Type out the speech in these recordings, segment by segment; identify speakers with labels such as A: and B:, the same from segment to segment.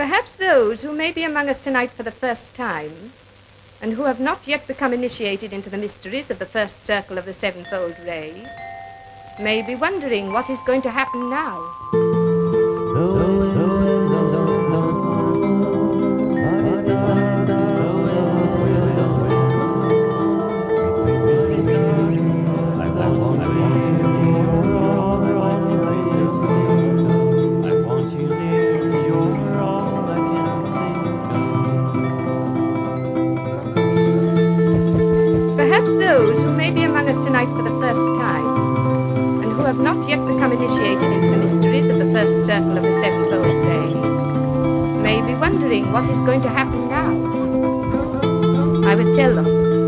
A: Perhaps those who may be among us tonight for the first time, and who have not yet become initiated into the mysteries of the first circle of the sevenfold ray, may be wondering what is going to happen now. First time, and who have not yet become initiated into the mysteries of the first circle of the sevenfold ray, may be wondering what is going to happen now. I will tell them.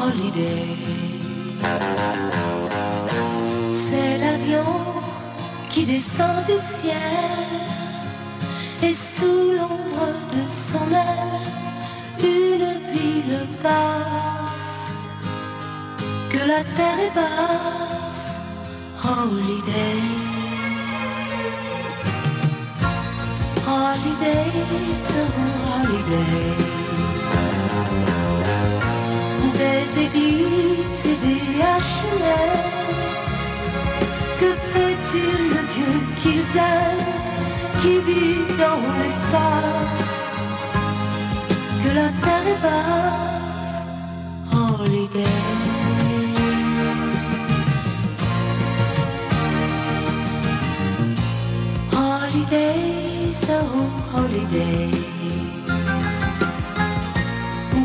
B: Holiday. C'est l'avion qui descend du ciel et sous l'ombre de son aile, une ville basse, que la terre est basse, holiday. Holidays, oh holiday. Des églises et des HLM que fait-il le Dieu qu'ils aiment, qui vit dans l'espace? Que la terre est basse, holiday. Holiday, so holiday.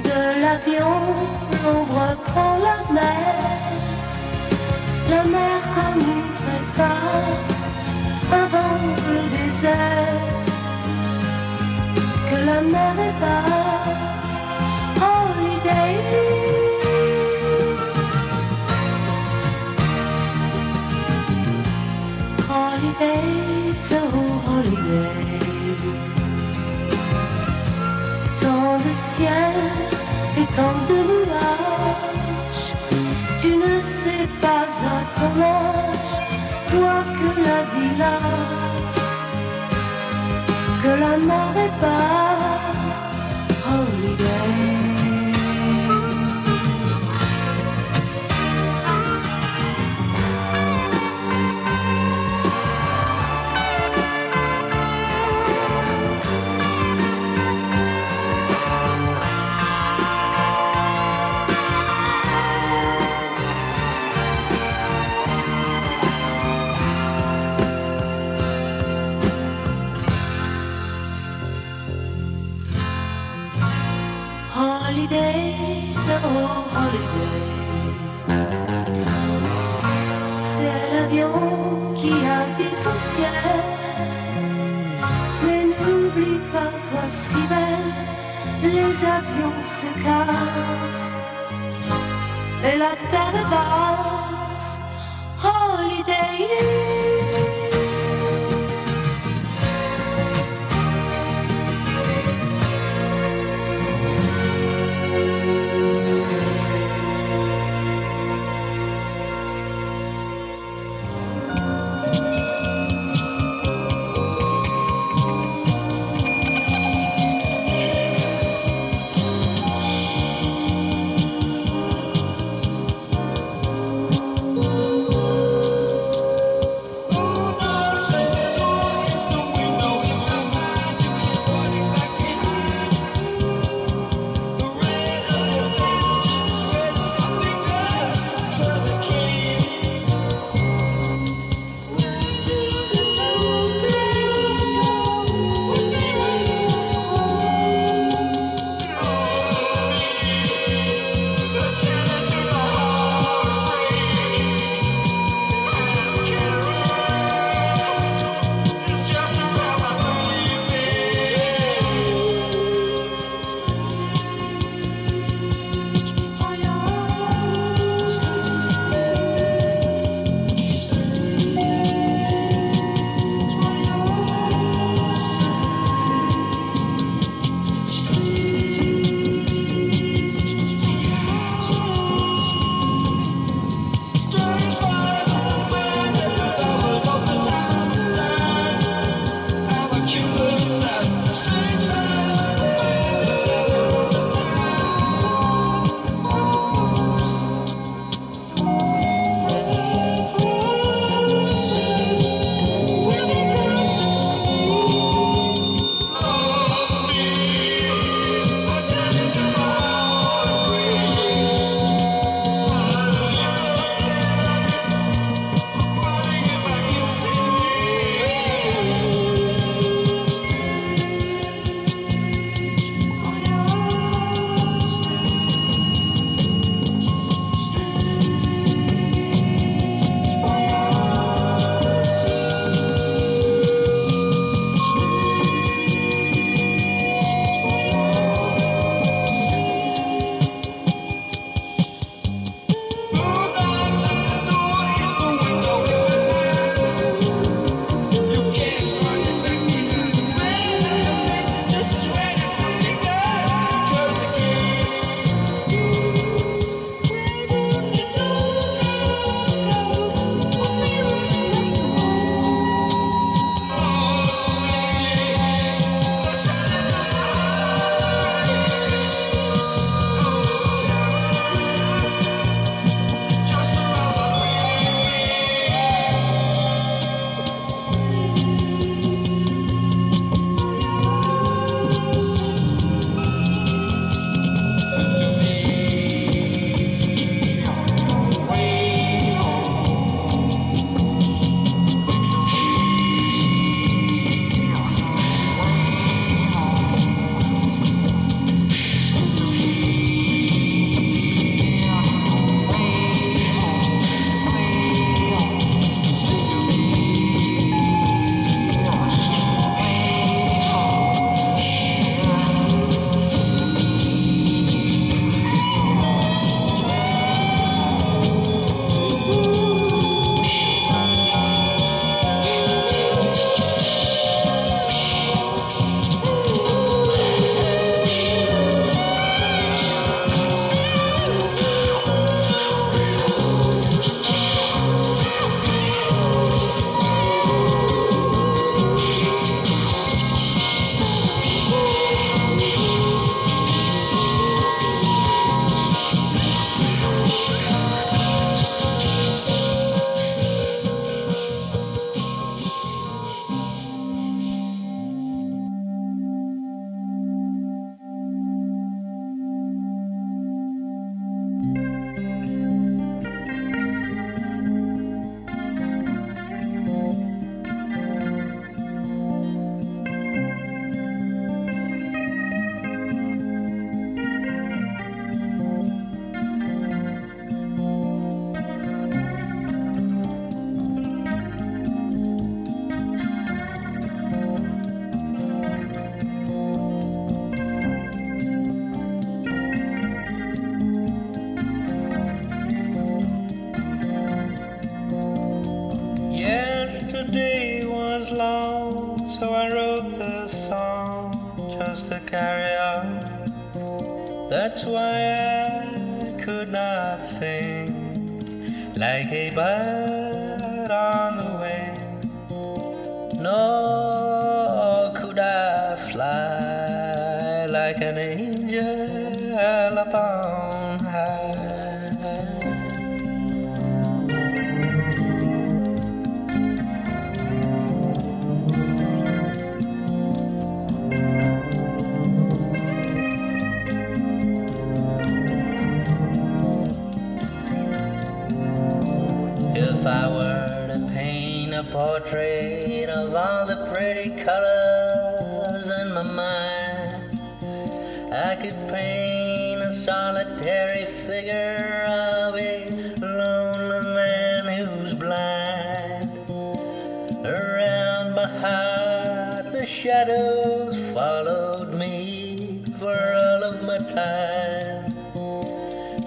B: De l'avion, on reprend la mer. La mer comme une préface avant le désert, que la mer est basse,
C: like a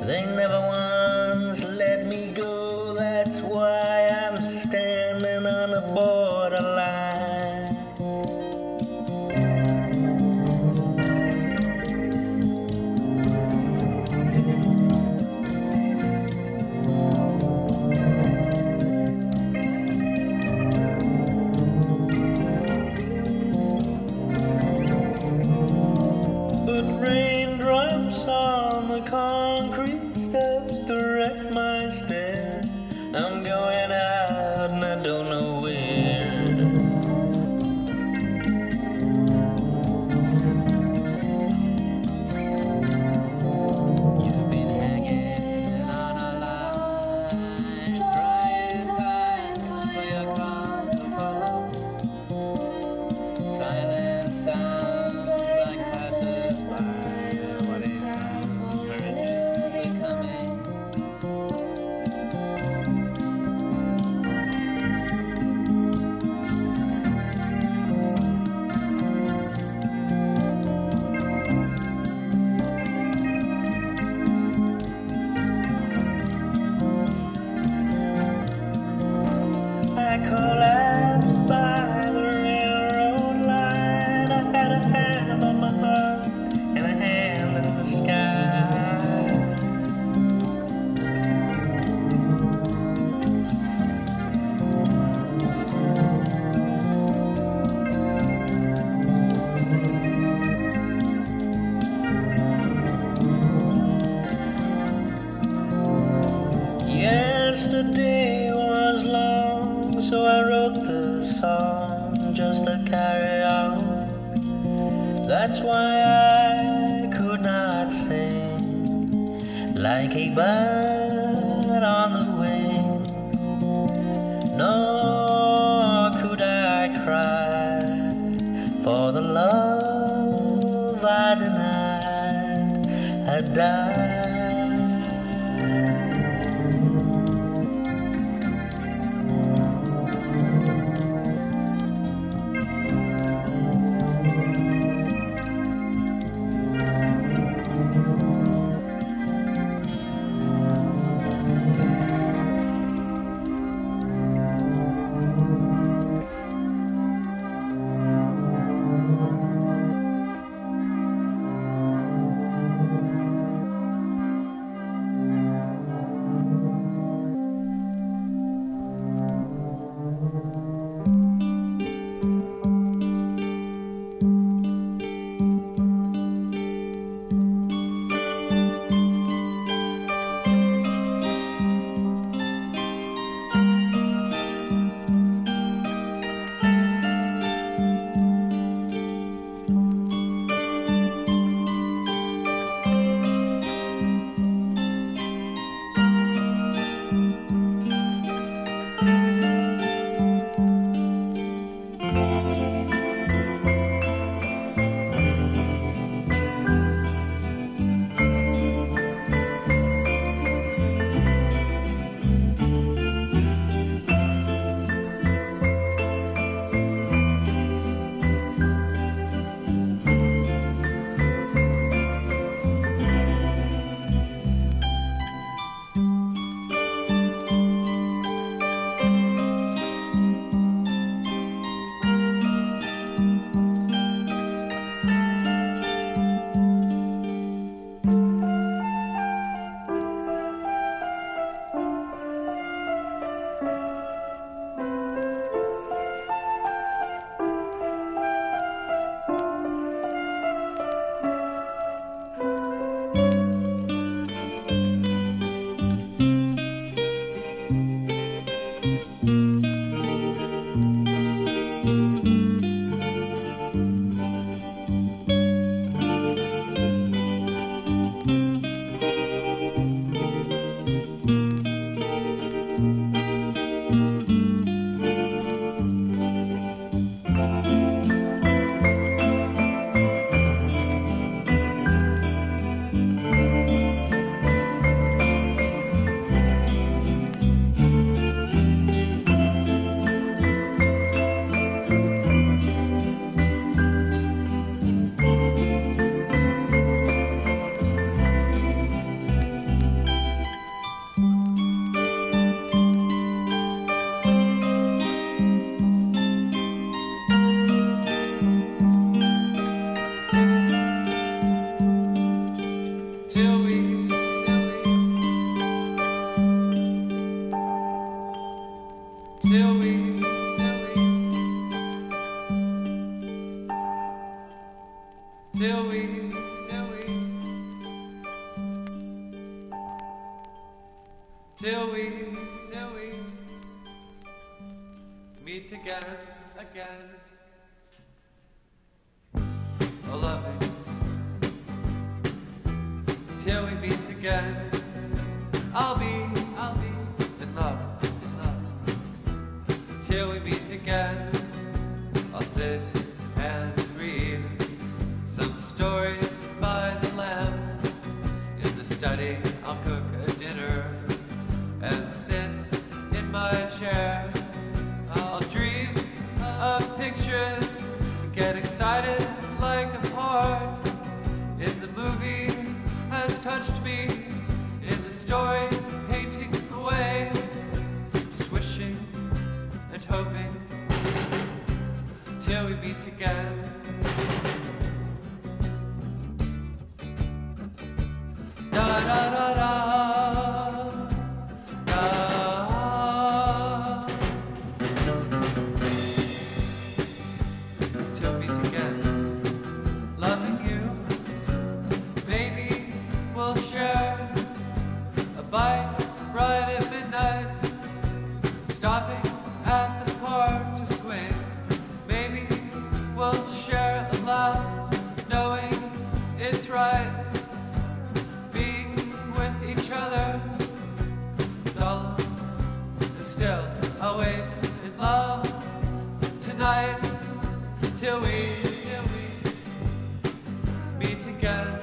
C: They
D: till we, till we meet again, again. Oh, loving, till we meet again. I'll be, I'll be in love, in love. Till we meet again, pictures, get excited like a part in the movie has touched me in the story painting away just wishing and hoping till we meet again at the park to swing. Maybe we'll share a laugh, knowing it's right. Being with each other, solemn and still. I'll wait in love tonight till we, till we meet again.